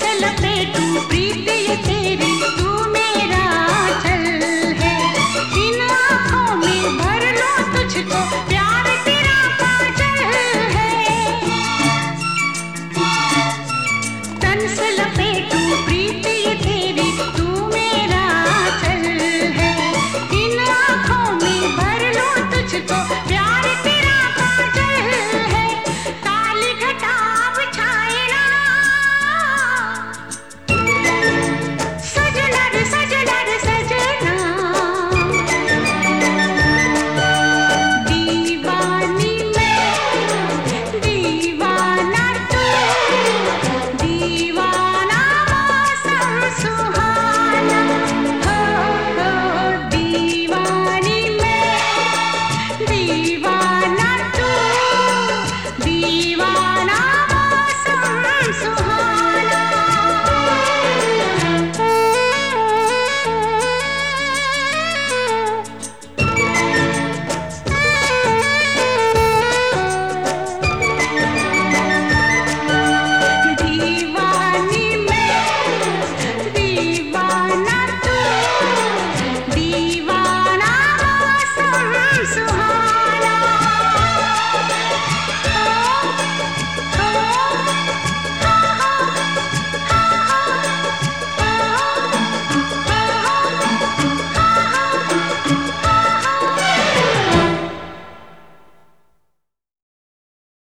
से लपेटूं प्रीत तेरी तू मेरा में भर लो प्यार तेरा Jesus.